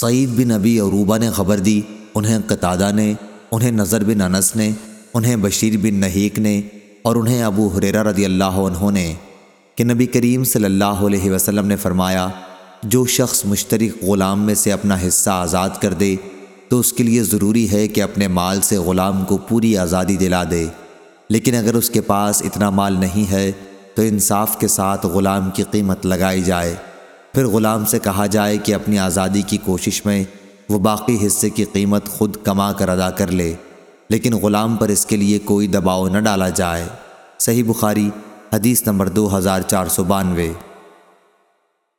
سعید بن نبی عروبہ نے خبر دی، انہیں قطادہ نے، انہیں نظر بن انس نے، انہیں بشیر بن نحیق نے اور انہیں ابو حریرہ رضی اللہ عنہ نے کہ نبی کریم صلی اللہ علیہ وسلم نے فرمایا، جو شخص مشترک غلام میں سے اپنا حصہ آزاد کر دے تو اس کے لیے ضروری ہے کہ اپنے مال سے غلام کو پوری آزادی دلا دے۔ لیکن اگر اس کے پاس اتنا مال نہیں ہے تو انصاف کے ساتھ غلام کی قیمت لگائی جائے۔ پھر غلام سے کہا جائے کہ اپنی آزادی کی کوشش میں وہ باقی حصے کی قیمت خود کما کر ادا کر لے، لیکن غلام پر اس کے لیے کوئی دباؤ نہ ڈالا جائے۔ صحیح بخاری، حدیث نمبر دو ہزار چار سو بانوے۔